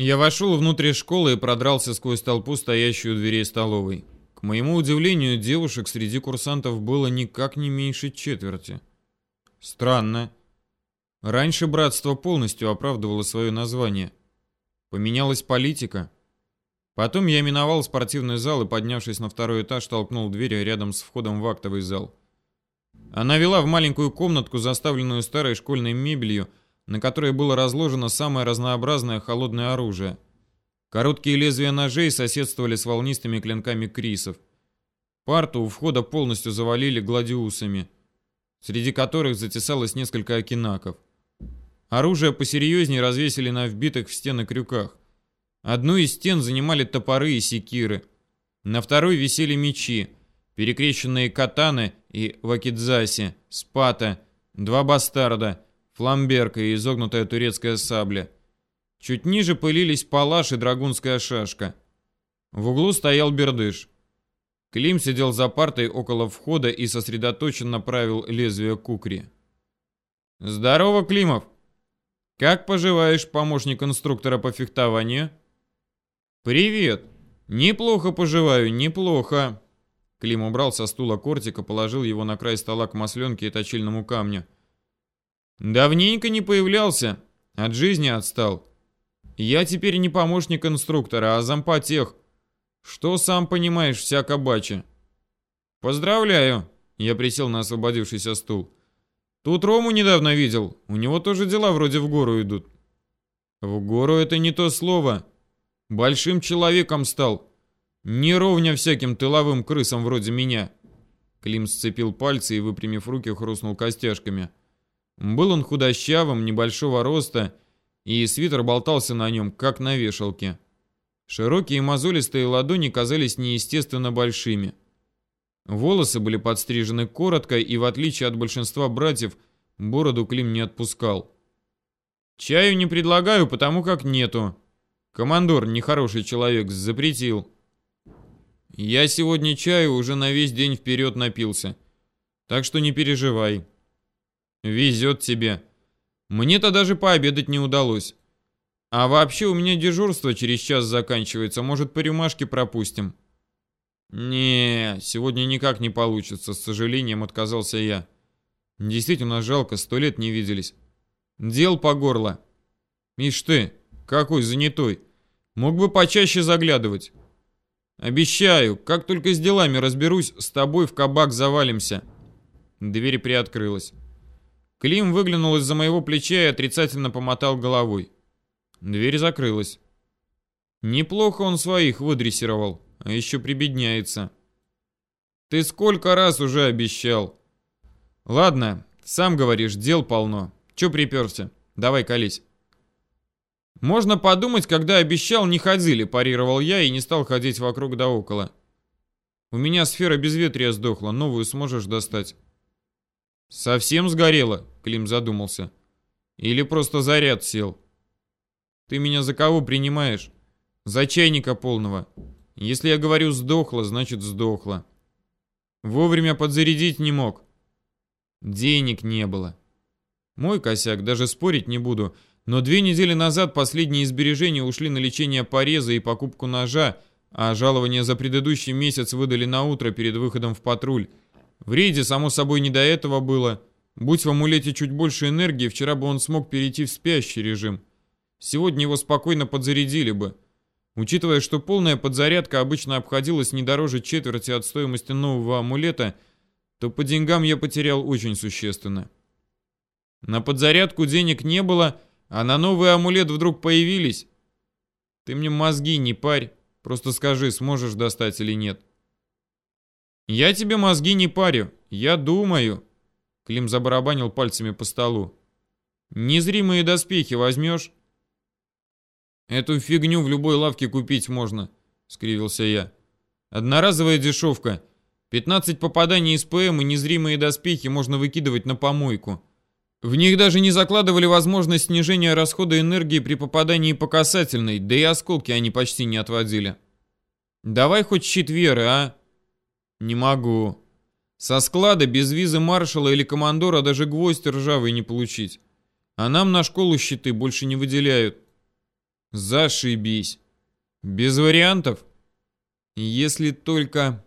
Я вошел внутрь школы и продрался сквозь толпу, стоящую у дверей столовой. К моему удивлению, девушек среди курсантов было никак не меньше четверти. Странно. Раньше братство полностью оправдывало свое название. Поменялась политика. Потом я миновал спортивный зал и, поднявшись на второй этаж, толкнул дверь рядом с входом в актовый зал. Она вела в маленькую комнатку, заставленную старой школьной мебелью, на которой было разложено самое разнообразное холодное оружие – Короткие лезвия ножей соседствовали с волнистыми клинками крисов. Парту у входа полностью завалили гладиусами, среди которых затесалось несколько окинаков. Оружие посерьезнее развесили на вбитых в стены крюках. Одну из стен занимали топоры и секиры. На второй висели мечи, перекрещенные катаны и вакидзаси, спата, два бастарда, фламберка и изогнутая турецкая сабля. Чуть ниже пылились палаш и драгунская шашка. В углу стоял бердыш. Клим сидел за партой около входа и сосредоточенно правил лезвие кукри. «Здорово, Климов! Как поживаешь, помощник инструктора по фехтованию?» «Привет! Неплохо поживаю, неплохо!» Клим убрал со стула кортика, положил его на край стола к масленке и точильному камню. «Давненько не появлялся, от жизни отстал. Я теперь не помощник инструктора, а зампотех. Что сам понимаешь, вся кабача. Поздравляю. Я присел на освободившийся стул. Тут Рому недавно видел. У него тоже дела вроде в гору идут. В гору это не то слово. Большим человеком стал. Не ровня всяким тыловым крысам вроде меня. Клим сцепил пальцы и, выпрямив руки, хрустнул костяшками. Был он худощавым, небольшого роста и свитер болтался на нем, как на вешалке. Широкие мозолистые ладони казались неестественно большими. Волосы были подстрижены коротко, и в отличие от большинства братьев, бороду Клим не отпускал. «Чаю не предлагаю, потому как нету. Командор, нехороший человек, запретил». «Я сегодня чаю уже на весь день вперед напился, так что не переживай». «Везет тебе. Мне-то даже пообедать не удалось. А вообще у меня дежурство через час заканчивается, может по рюмашке пропустим. Не, сегодня никак не получится, с сожалением отказался я. Действительно жалко, сто лет не виделись. Дел по горло. Ишь ты, какой занятой. Мог бы почаще заглядывать. Обещаю, как только с делами разберусь, с тобой в кабак завалимся. Дверь приоткрылась. Клим выглянул из-за моего плеча и отрицательно помотал головой. Дверь закрылась. Неплохо он своих выдрессировал, а еще прибедняется. Ты сколько раз уже обещал? Ладно, сам говоришь, дел полно. Че приперся? Давай колись. Можно подумать, когда обещал, не ходили, парировал я и не стал ходить вокруг да около. У меня сфера безветрия сдохла, новую сможешь достать. «Совсем сгорело?» — Клим задумался. «Или просто заряд сел?» «Ты меня за кого принимаешь?» «За чайника полного. Если я говорю «сдохло», значит «сдохло». Вовремя подзарядить не мог. Денег не было. Мой косяк, даже спорить не буду, но две недели назад последние сбережения ушли на лечение пореза и покупку ножа, а жалование за предыдущий месяц выдали на утро перед выходом в патруль. В рейде, само собой, не до этого было. Будь в амулете чуть больше энергии, вчера бы он смог перейти в спящий режим. Сегодня его спокойно подзарядили бы. Учитывая, что полная подзарядка обычно обходилась не дороже четверти от стоимости нового амулета, то по деньгам я потерял очень существенно. На подзарядку денег не было, а на новый амулет вдруг появились. Ты мне мозги не парь, просто скажи, сможешь достать или нет. «Я тебе мозги не парю, я думаю». Клим забарабанил пальцами по столу. «Незримые доспехи возьмешь?» «Эту фигню в любой лавке купить можно», — скривился я. «Одноразовая дешевка. 15 попаданий из ПМ и незримые доспехи можно выкидывать на помойку. В них даже не закладывали возможность снижения расхода энергии при попадании по касательной, да и осколки они почти не отводили. Давай хоть щит веры, а?» «Не могу. Со склада без визы маршала или командора даже гвоздь ржавый не получить. А нам на школу щиты больше не выделяют». Зашибись. Без вариантов? Если только...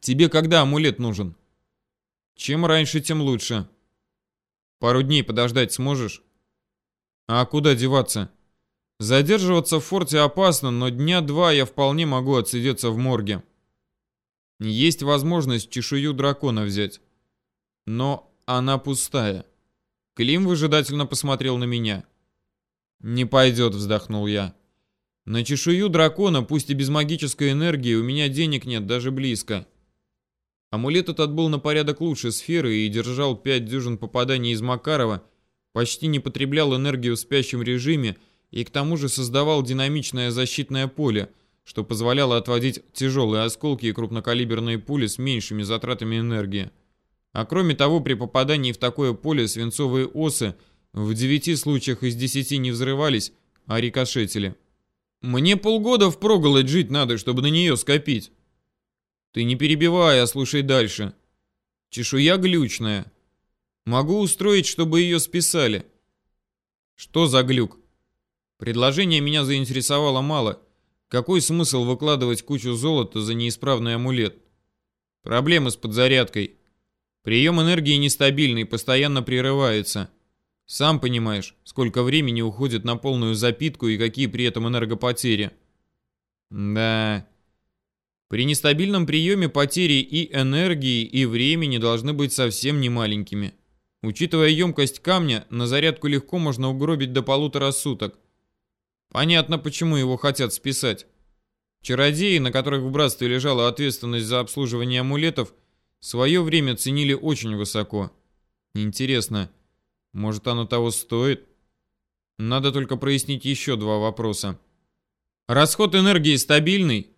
Тебе когда амулет нужен? Чем раньше, тем лучше. Пару дней подождать сможешь? А куда деваться? Задерживаться в форте опасно, но дня два я вполне могу отсидеться в морге. Есть возможность чешую дракона взять. Но она пустая. Клим выжидательно посмотрел на меня. «Не пойдет», — вздохнул я. «На чешую дракона, пусть и без магической энергии, у меня денег нет даже близко». Амулет этот был на порядок лучше сферы и держал пять дюжин попаданий из Макарова, почти не потреблял энергию в спящем режиме и к тому же создавал динамичное защитное поле, что позволяло отводить тяжелые осколки и крупнокалиберные пули с меньшими затратами энергии. А кроме того, при попадании в такое поле свинцовые осы в 9 случаях из 10 не взрывались, а рикошетили. Мне полгода впроголодь жить надо, чтобы на нее скопить. Ты не перебивай, а слушай дальше. Чешуя глючная. Могу устроить, чтобы ее списали. Что за глюк? Предложение меня заинтересовало мало. Какой смысл выкладывать кучу золота за неисправный амулет? Проблемы с подзарядкой. Прием энергии нестабильный, постоянно прерывается. Сам понимаешь, сколько времени уходит на полную запитку и какие при этом энергопотери. Да. При нестабильном приеме потери и энергии, и времени должны быть совсем не маленькими. Учитывая емкость камня, на зарядку легко можно угробить до полутора суток. Понятно, почему его хотят списать. Чародеи, на которых в братстве лежала ответственность за обслуживание амулетов, Свое время ценили очень высоко. Интересно, может оно того стоит? Надо только прояснить еще два вопроса. Расход энергии стабильный?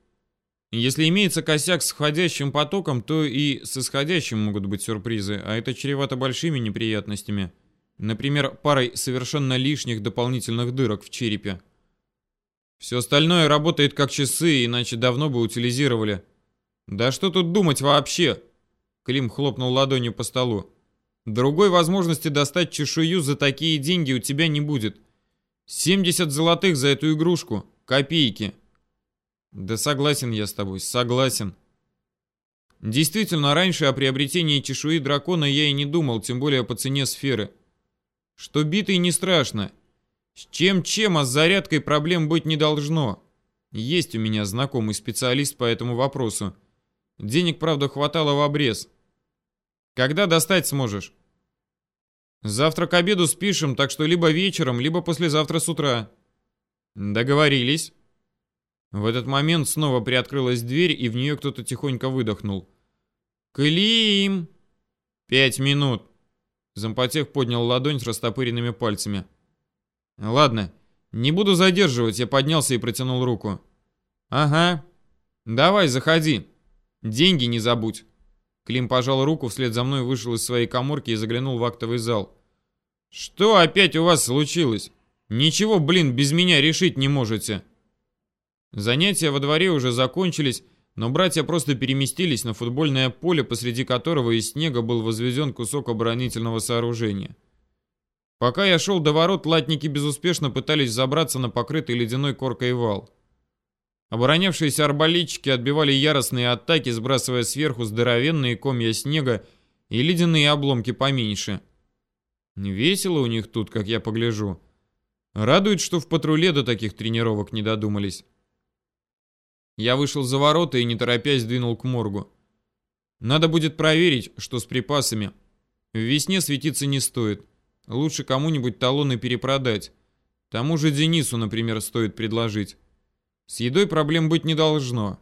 Если имеется косяк с входящим потоком, то и с исходящим могут быть сюрпризы, а это чревато большими неприятностями. Например, парой совершенно лишних дополнительных дырок в черепе. Все остальное работает как часы, иначе давно бы утилизировали. Да что тут думать вообще? Клим хлопнул ладонью по столу. Другой возможности достать чешую за такие деньги у тебя не будет. 70 золотых за эту игрушку. Копейки. Да согласен я с тобой, согласен. Действительно, раньше о приобретении чешуи дракона я и не думал, тем более по цене сферы. Что битый не страшно. С чем-чем, а с зарядкой проблем быть не должно. Есть у меня знакомый специалист по этому вопросу. Денег, правда, хватало в обрез. Когда достать сможешь? Завтра к обеду спишем, так что либо вечером, либо послезавтра с утра. Договорились. В этот момент снова приоткрылась дверь, и в нее кто-то тихонько выдохнул. «Клим!» «Пять минут!» Зампотех поднял ладонь с растопыренными пальцами. «Ладно, не буду задерживать», я поднялся и протянул руку. «Ага. Давай, заходи. Деньги не забудь». Клим пожал руку, вслед за мной вышел из своей коморки и заглянул в актовый зал. «Что опять у вас случилось? Ничего, блин, без меня решить не можете!» Занятия во дворе уже закончились, но братья просто переместились на футбольное поле, посреди которого из снега был возведен кусок оборонительного сооружения. Пока я шел до ворот, латники безуспешно пытались забраться на покрытый ледяной коркой вал. Оборонявшиеся арбалетчики отбивали яростные атаки, сбрасывая сверху здоровенные комья снега и ледяные обломки поменьше. Весело у них тут, как я погляжу. Радует, что в патруле до таких тренировок не додумались. Я вышел за ворота и, не торопясь, двинул к моргу. Надо будет проверить, что с припасами. В весне светиться не стоит. Лучше кому-нибудь талоны перепродать. Тому же Денису, например, стоит предложить. С едой проблем быть не должно.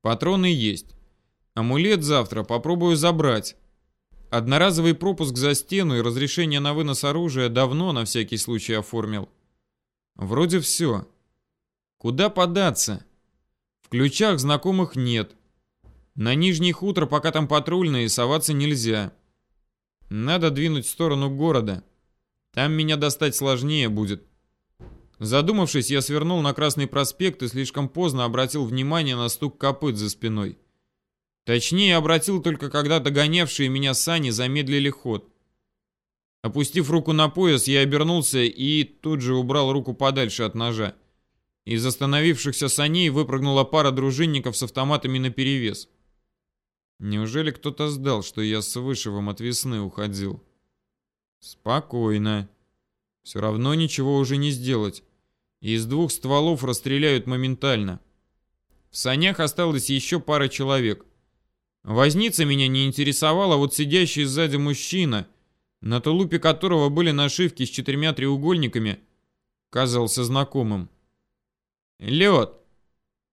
Патроны есть. Амулет завтра попробую забрать. Одноразовый пропуск за стену и разрешение на вынос оружия давно на всякий случай оформил. Вроде все. Куда податься? В ключах знакомых нет. На Нижний хутор, пока там патрульные, соваться нельзя. Надо двинуть в сторону города. Там меня достать сложнее будет. Задумавшись, я свернул на Красный проспект и слишком поздно обратил внимание на стук копыт за спиной. Точнее, обратил только когда догонявшие меня сани замедлили ход. Опустив руку на пояс, я обернулся и тут же убрал руку подальше от ножа. Из остановившихся саней выпрыгнула пара дружинников с автоматами наперевес. Неужели кто-то сдал, что я с Вышевым от весны уходил? Спокойно. Все равно ничего уже не сделать. Из двух стволов расстреляют моментально. В санях осталось еще пара человек. Возница меня не интересовала, вот сидящий сзади мужчина, на тулупе которого были нашивки с четырьмя треугольниками, казался знакомым. «Лед,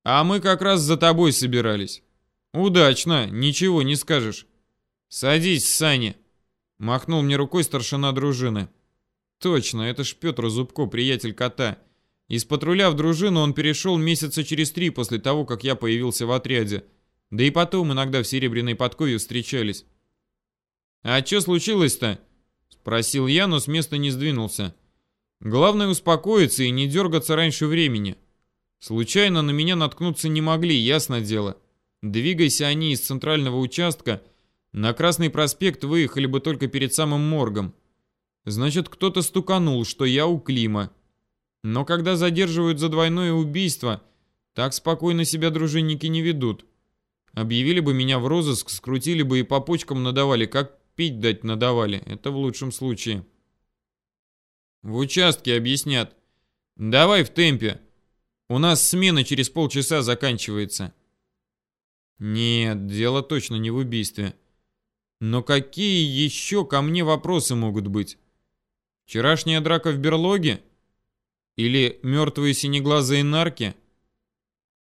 а мы как раз за тобой собирались. Удачно, ничего не скажешь. Садись, Саня!» Махнул мне рукой старшина дружины. «Точно, это ж Петр Зубко, приятель кота. Из патруля в дружину он перешел месяца через три после того, как я появился в отряде. Да и потом иногда в Серебряной подкове встречались. «А что случилось-то?» Спросил я, но с места не сдвинулся. Главное успокоиться и не дергаться раньше времени. Случайно на меня наткнуться не могли, ясно дело. Двигайся они из центрального участка, на Красный проспект выехали бы только перед самым моргом. Значит, кто-то стуканул, что я у Клима. Но когда задерживают за двойное убийство, так спокойно себя дружинники не ведут. Объявили бы меня в розыск, скрутили бы и по почкам надавали, как пить дать надавали. Это в лучшем случае. В участке объяснят. Давай в темпе. У нас смена через полчаса заканчивается. Нет, дело точно не в убийстве. Но какие еще ко мне вопросы могут быть? Вчерашняя драка в берлоге? Или мертвые синеглазые нарки?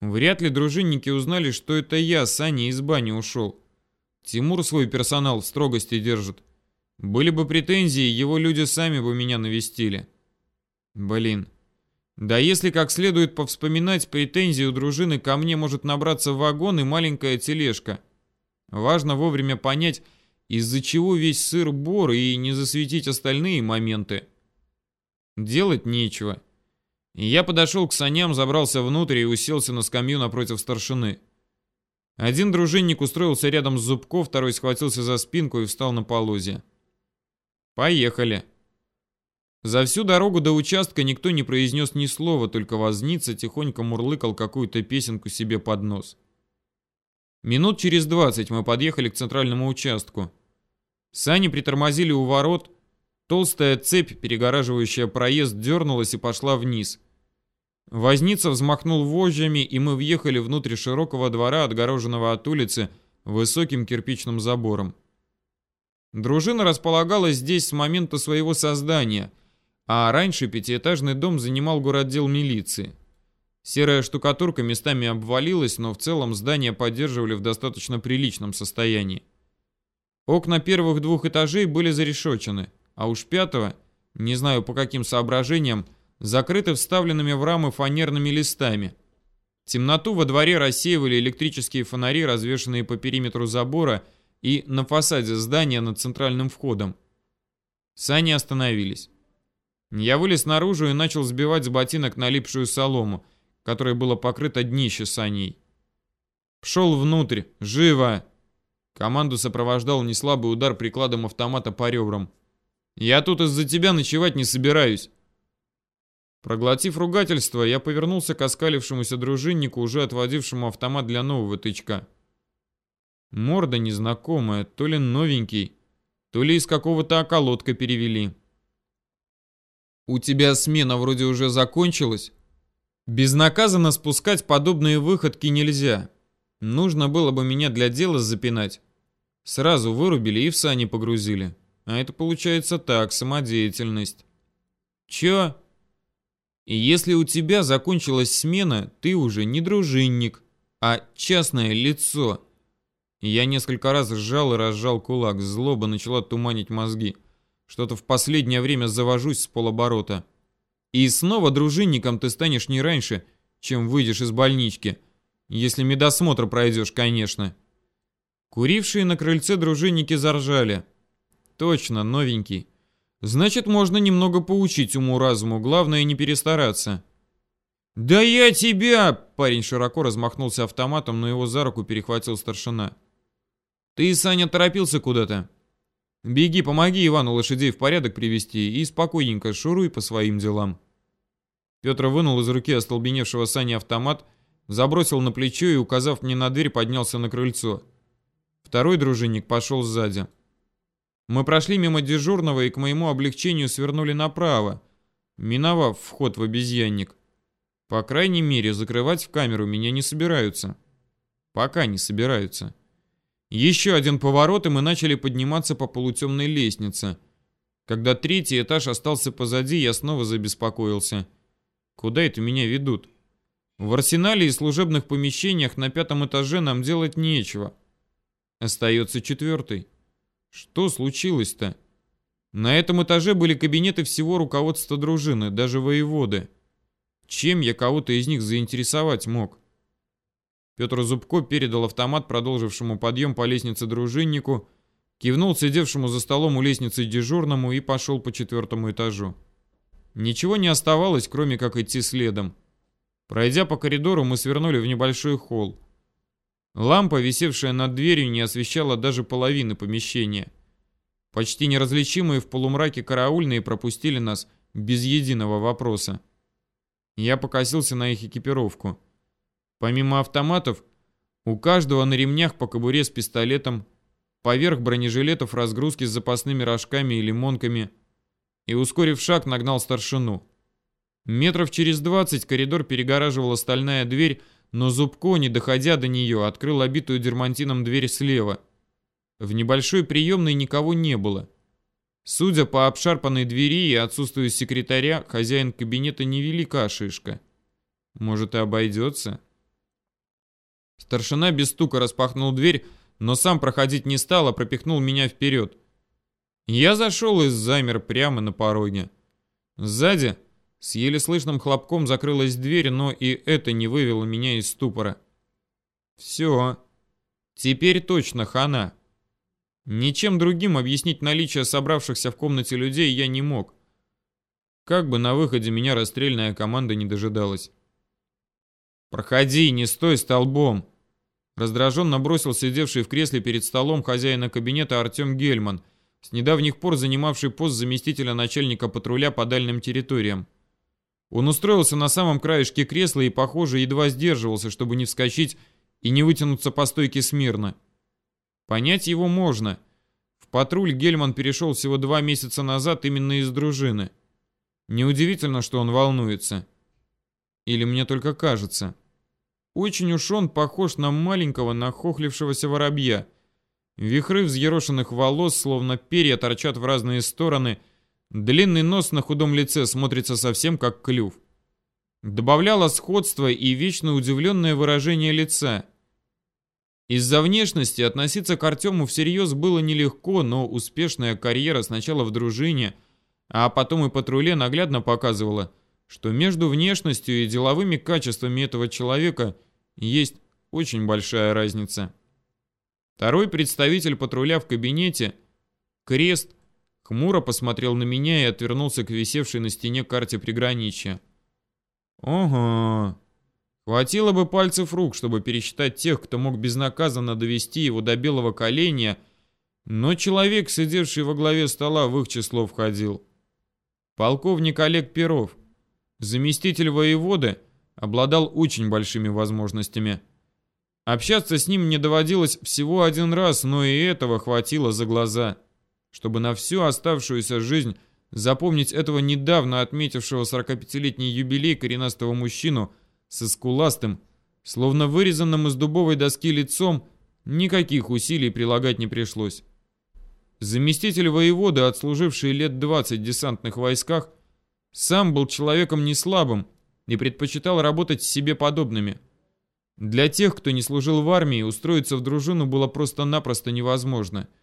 Вряд ли дружинники узнали, что это я с Аней из бани ушел. Тимур свой персонал в строгости держит. Были бы претензии, его люди сами бы меня навестили. Блин. Да если как следует повспоминать, претензии у дружины ко мне может набраться вагон и маленькая тележка. Важно вовремя понять, из-за чего весь сыр-бор и не засветить остальные моменты. Делать нечего. Я подошел к саням, забрался внутрь и уселся на скамью напротив старшины. Один дружинник устроился рядом с Зубко, второй схватился за спинку и встал на полозе. «Поехали». За всю дорогу до участка никто не произнес ни слова, только возница тихонько мурлыкал какую-то песенку себе под нос. Минут через двадцать мы подъехали к центральному участку. Сани притормозили у ворот, Толстая цепь, перегораживающая проезд, дернулась и пошла вниз. Возница взмахнул вожжами, и мы въехали внутрь широкого двора, отгороженного от улицы высоким кирпичным забором. Дружина располагалась здесь с момента своего создания, а раньше пятиэтажный дом занимал городдел милиции. Серая штукатурка местами обвалилась, но в целом здание поддерживали в достаточно приличном состоянии. Окна первых двух этажей были зарешочены а уж пятого, не знаю по каким соображениям, закрыты вставленными в рамы фанерными листами. Темноту во дворе рассеивали электрические фонари, развешанные по периметру забора и на фасаде здания над центральным входом. Сани остановились. Я вылез наружу и начал сбивать с ботинок налипшую солому, которой было покрыто днище саней. Пшел внутрь, живо! Команду сопровождал неслабый удар прикладом автомата по ребрам. Я тут из-за тебя ночевать не собираюсь. Проглотив ругательство, я повернулся к оскалившемуся дружиннику, уже отводившему автомат для нового тычка. Морда незнакомая, то ли новенький, то ли из какого-то околотка перевели. «У тебя смена вроде уже закончилась?» «Безнаказанно спускать подобные выходки нельзя. Нужно было бы меня для дела запинать. Сразу вырубили и в сани погрузили. А это получается так, самодеятельность. Чё? И если у тебя закончилась смена, ты уже не дружинник, а частное лицо. Я несколько раз сжал и разжал кулак, злоба начала туманить мозги. Что-то в последнее время завожусь с полоборота. И снова дружинником ты станешь не раньше, чем выйдешь из больнички. Если медосмотр пройдешь, конечно. Курившие на крыльце дружинники заржали. Точно, новенький. Значит, можно немного поучить уму-разуму, главное не перестараться. «Да я тебя!» Парень широко размахнулся автоматом, но его за руку перехватил старшина. «Ты, Саня, торопился куда-то?» Беги, помоги Ивану лошадей в порядок привести и спокойненько шуруй по своим делам. Петр вынул из руки остолбеневшего Сани автомат, забросил на плечо и, указав мне на дверь, поднялся на крыльцо. Второй дружинник пошел сзади. Мы прошли мимо дежурного и к моему облегчению свернули направо, миновав вход в обезьянник. По крайней мере, закрывать в камеру меня не собираются. Пока не собираются. Еще один поворот, и мы начали подниматься по полутемной лестнице. Когда третий этаж остался позади, я снова забеспокоился. Куда это меня ведут? В арсенале и служебных помещениях на пятом этаже нам делать нечего. Остается четвертый. Что случилось-то? На этом этаже были кабинеты всего руководства дружины, даже воеводы. Чем я кого-то из них заинтересовать мог? Петр Зубко передал автомат продолжившему подъем по лестнице дружиннику, кивнул сидевшему за столом у лестницы дежурному и пошел по четвертому этажу. Ничего не оставалось, кроме как идти следом. Пройдя по коридору, мы свернули в небольшой холл. Лампа, висевшая над дверью, не освещала даже половины помещения. Почти неразличимые в полумраке караульные пропустили нас без единого вопроса. Я покосился на их экипировку. Помимо автоматов, у каждого на ремнях по кобуре с пистолетом, поверх бронежилетов разгрузки с запасными рожками и лимонками, и, ускорив шаг, нагнал старшину. Метров через двадцать коридор перегораживала стальная дверь, но Зубко, не доходя до нее, открыл обитую дермантином дверь слева. В небольшой приемной никого не было. Судя по обшарпанной двери и отсутствию секретаря, хозяин кабинета невелика шишка. Может и обойдется? Старшина без стука распахнул дверь, но сам проходить не стал, а пропихнул меня вперед. Я зашел и замер прямо на пороге. Сзади с еле слышным хлопком закрылась дверь, но и это не вывело меня из ступора. Все. Теперь точно хана. Ничем другим объяснить наличие собравшихся в комнате людей я не мог. Как бы на выходе меня расстрельная команда не дожидалась. «Проходи, не стой столбом!» Раздраженно бросил сидевший в кресле перед столом хозяина кабинета Артем Гельман, с недавних пор занимавший пост заместителя начальника патруля по дальним территориям. Он устроился на самом краешке кресла и, похоже, едва сдерживался, чтобы не вскочить и не вытянуться по стойке смирно. Понять его можно. В патруль Гельман перешел всего два месяца назад именно из дружины. Неудивительно, что он волнуется. Или мне только кажется. Очень уж он похож на маленького нахохлившегося воробья. Вихры взъерошенных волос, словно перья, торчат в разные стороны – Длинный нос на худом лице смотрится совсем как клюв. Добавляло сходство и вечно удивленное выражение лица. Из-за внешности относиться к Артему всерьез было нелегко, но успешная карьера сначала в дружине, а потом и патруле наглядно показывала, что между внешностью и деловыми качествами этого человека есть очень большая разница. Второй представитель патруля в кабинете, Крест, Хмуро посмотрел на меня и отвернулся к висевшей на стене карте приграничья. Ого. Хватило бы пальцев рук, чтобы пересчитать тех, кто мог безнаказанно довести его до белого коленя, но человек, сидевший во главе стола, в их число входил. Полковник Олег Перов, заместитель воеводы, обладал очень большими возможностями. Общаться с ним мне доводилось всего один раз, но и этого хватило за глаза чтобы на всю оставшуюся жизнь запомнить этого недавно отметившего 45-летний юбилей коренастого мужчину с искуластым, словно вырезанным из дубовой доски лицом, никаких усилий прилагать не пришлось. Заместитель воеводы, отслуживший лет 20 в десантных войсках, сам был человеком не слабым и предпочитал работать с себе подобными. Для тех, кто не служил в армии, устроиться в дружину было просто-напросто невозможно –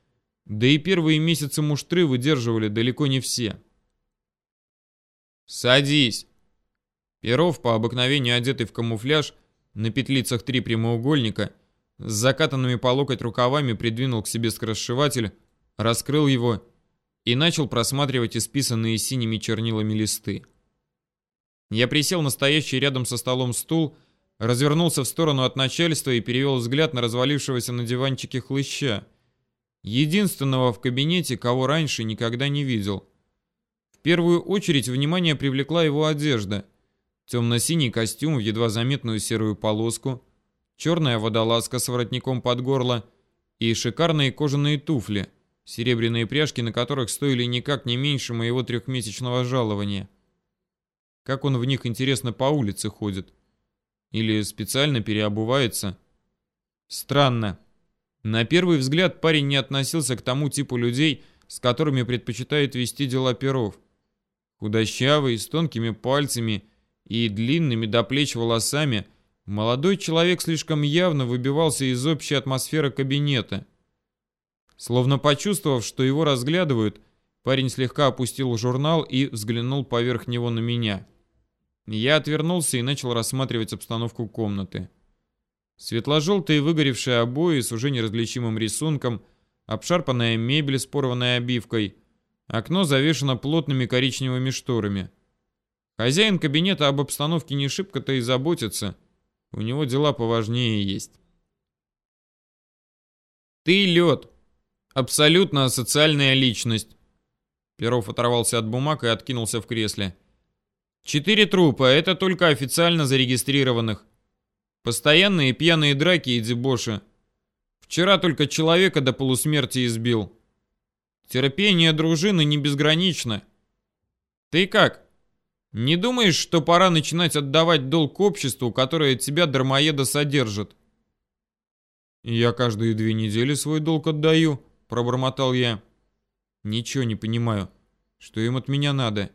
да и первые месяцы муштры выдерживали далеко не все. «Садись!» Перов, по обыкновению одетый в камуфляж, на петлицах три прямоугольника, с закатанными по локоть рукавами придвинул к себе скоросшиватель, раскрыл его и начал просматривать исписанные синими чернилами листы. Я присел на стоящий рядом со столом стул, развернулся в сторону от начальства и перевел взгляд на развалившегося на диванчике хлыща — единственного в кабинете, кого раньше никогда не видел. В первую очередь внимание привлекла его одежда. Темно-синий костюм в едва заметную серую полоску, черная водолазка с воротником под горло и шикарные кожаные туфли, серебряные пряжки на которых стоили никак не меньше моего трехмесячного жалования. Как он в них, интересно, по улице ходит? Или специально переобувается? Странно. На первый взгляд парень не относился к тому типу людей, с которыми предпочитает вести дела перов. Худощавый, с тонкими пальцами и длинными до плеч волосами, молодой человек слишком явно выбивался из общей атмосферы кабинета. Словно почувствовав, что его разглядывают, парень слегка опустил журнал и взглянул поверх него на меня. Я отвернулся и начал рассматривать обстановку комнаты. Светло-желтые выгоревшие обои с уже неразличимым рисунком, обшарпанная мебель с порванной обивкой, окно завешено плотными коричневыми шторами. Хозяин кабинета об обстановке не шибко-то и заботится. У него дела поважнее есть. Ты лед. Абсолютно асоциальная личность. Перов оторвался от бумаг и откинулся в кресле. Четыре трупа, это только официально зарегистрированных. Постоянные пьяные драки и дебоши. Вчера только человека до полусмерти избил. Терпение дружины не безгранично. Ты как? Не думаешь, что пора начинать отдавать долг обществу, которое тебя, дармоеда, содержит? Я каждые две недели свой долг отдаю, пробормотал я. Ничего не понимаю. Что им от меня надо?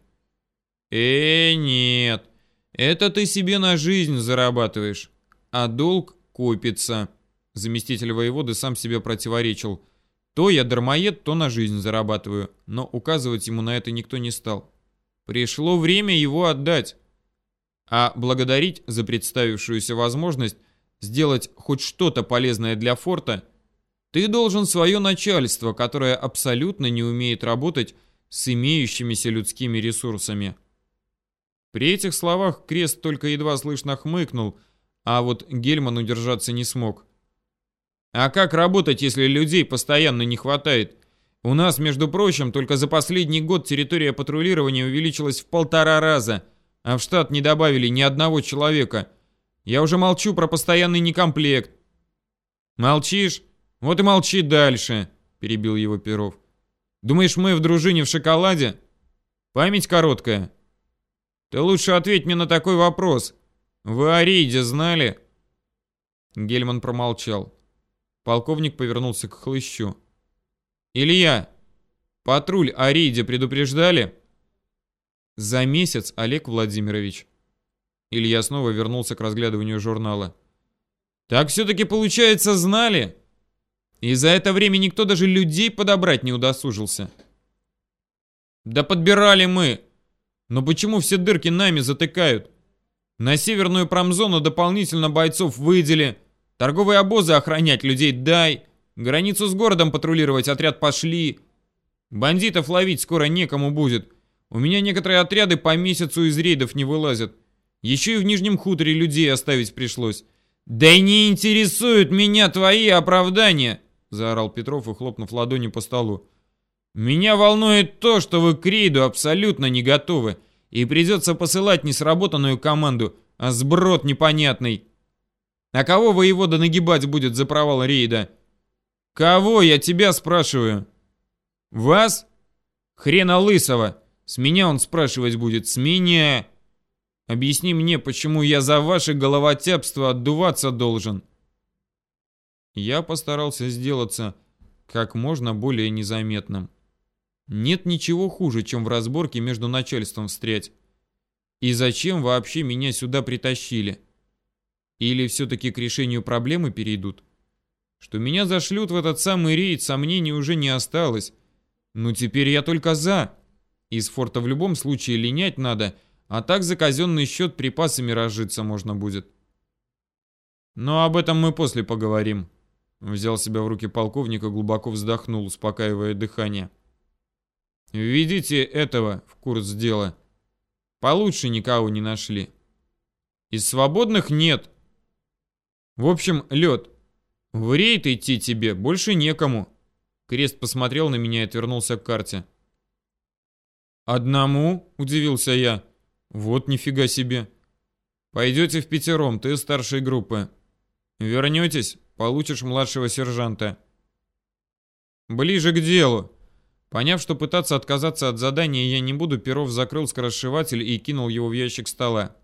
Э, нет. Это ты себе на жизнь зарабатываешь а долг копится. Заместитель воеводы сам себе противоречил. То я дармоед, то на жизнь зарабатываю, но указывать ему на это никто не стал. Пришло время его отдать. А благодарить за представившуюся возможность сделать хоть что-то полезное для форта, ты должен свое начальство, которое абсолютно не умеет работать с имеющимися людскими ресурсами. При этих словах Крест только едва слышно хмыкнул – а вот Гельман удержаться не смог. А как работать, если людей постоянно не хватает? У нас, между прочим, только за последний год территория патрулирования увеличилась в полтора раза, а в штат не добавили ни одного человека. Я уже молчу про постоянный некомплект. Молчишь? Вот и молчи дальше, перебил его Перов. Думаешь, мы в дружине в шоколаде? Память короткая. Ты лучше ответь мне на такой вопрос. Вы о рейде знали?» Гельман промолчал. Полковник повернулся к хлыщу. «Илья, патруль о рейде предупреждали?» «За месяц, Олег Владимирович». Илья снова вернулся к разглядыванию журнала. «Так все-таки, получается, знали?» И за это время никто даже людей подобрать не удосужился. «Да подбирали мы! Но почему все дырки нами затыкают? На северную промзону дополнительно бойцов выдели. Торговые обозы охранять людей дай. Границу с городом патрулировать отряд пошли. Бандитов ловить скоро некому будет. У меня некоторые отряды по месяцу из рейдов не вылазят. Еще и в Нижнем хуторе людей оставить пришлось. «Да и не интересуют меня твои оправдания!» Заорал Петров и хлопнув ладонью по столу. «Меня волнует то, что вы к рейду абсолютно не готовы и придется посылать не сработанную команду, а сброд непонятный. А кого воевода нагибать будет за провал рейда? Кого, я тебя спрашиваю? Вас? Хрена лысого. С меня он спрашивать будет, с меня. Объясни мне, почему я за ваше головотяпство отдуваться должен. Я постарался сделаться как можно более незаметным. Нет ничего хуже, чем в разборке между начальством встрять. И зачем вообще меня сюда притащили? Или все-таки к решению проблемы перейдут? Что меня зашлют в этот самый рейд, сомнений уже не осталось. Ну теперь я только за. Из форта в любом случае линять надо, а так за казенный счет припасами разжиться можно будет. Но об этом мы после поговорим. Взял себя в руки полковник и глубоко вздохнул, успокаивая дыхание. Введите этого в курс дела. Получше никого не нашли. Из свободных нет. В общем, лед. В рейд идти тебе больше некому. Крест посмотрел на меня и отвернулся к карте. «Одному?» — удивился я. «Вот нифига себе. Пойдете в пятером, ты старшей группы. Вернетесь, получишь младшего сержанта». «Ближе к делу». Поняв, что пытаться отказаться от задания я не буду, Перов закрыл скоросшиватель и кинул его в ящик стола.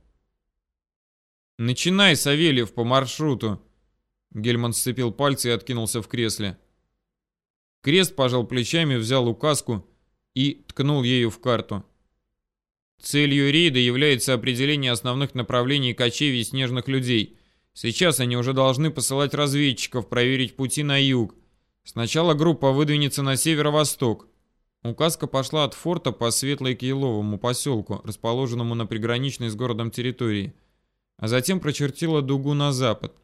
«Начинай, Савельев, по маршруту!» Гельман сцепил пальцы и откинулся в кресле. Крест пожал плечами, взял указку и ткнул ею в карту. Целью рейда является определение основных направлений кочевий снежных людей. Сейчас они уже должны посылать разведчиков проверить пути на юг. Сначала группа выдвинется на северо-восток. Указка пошла от форта по Светлой-Киеловому поселку, расположенному на приграничной с городом территории, а затем прочертила дугу на запад.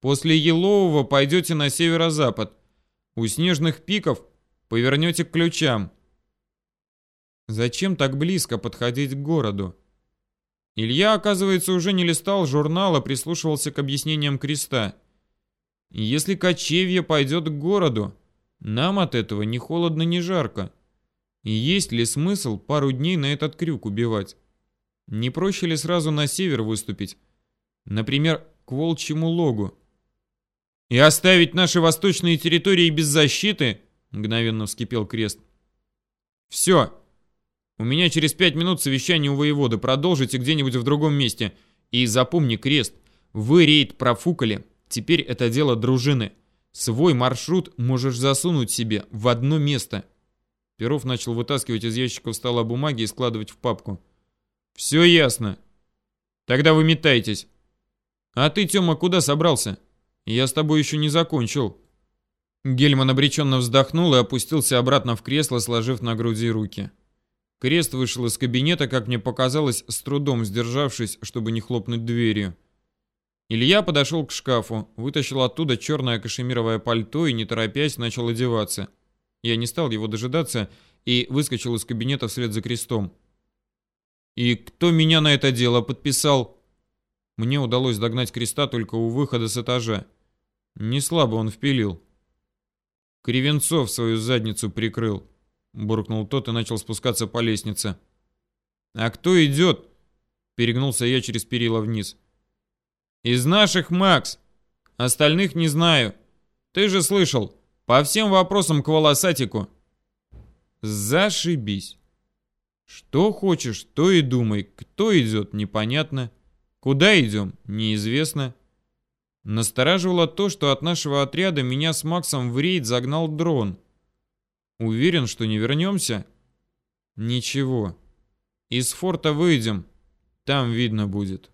После Елового пойдете на северо-запад. У снежных пиков повернете к ключам. Зачем так близко подходить к городу? Илья, оказывается, уже не листал журнала, прислушивался к объяснениям креста. Если кочевье пойдет к городу, нам от этого ни холодно, ни жарко. И есть ли смысл пару дней на этот крюк убивать? Не проще ли сразу на север выступить? Например, к Волчьему логу. И оставить наши восточные территории без защиты? Мгновенно вскипел крест. Все. У меня через пять минут совещание у воеводы. Продолжите где-нибудь в другом месте. И запомни, Крест, вы рейд профукали. Теперь это дело дружины. Свой маршрут можешь засунуть себе в одно место. Перов начал вытаскивать из ящиков стола бумаги и складывать в папку. Все ясно. Тогда вы метайтесь. А ты, Тёма, куда собрался? Я с тобой еще не закончил. Гельман обреченно вздохнул и опустился обратно в кресло, сложив на груди руки. Крест вышел из кабинета, как мне показалось, с трудом сдержавшись, чтобы не хлопнуть дверью. Илья подошел к шкафу, вытащил оттуда черное кашемировое пальто и, не торопясь, начал одеваться. Я не стал его дожидаться и выскочил из кабинета вслед за крестом. «И кто меня на это дело подписал?» Мне удалось догнать креста только у выхода с этажа. Не слабо он впилил. Кривенцов свою задницу прикрыл буркнул тот и начал спускаться по лестнице. «А кто идет?» Перегнулся я через перила вниз. «Из наших, Макс! Остальных не знаю. Ты же слышал, по всем вопросам к волосатику». «Зашибись! Что хочешь, то и думай. Кто идет, непонятно. Куда идем, неизвестно». Настораживало то, что от нашего отряда меня с Максом в рейд загнал дрон. Уверен, что не вернемся? Ничего. Из форта выйдем. Там видно будет.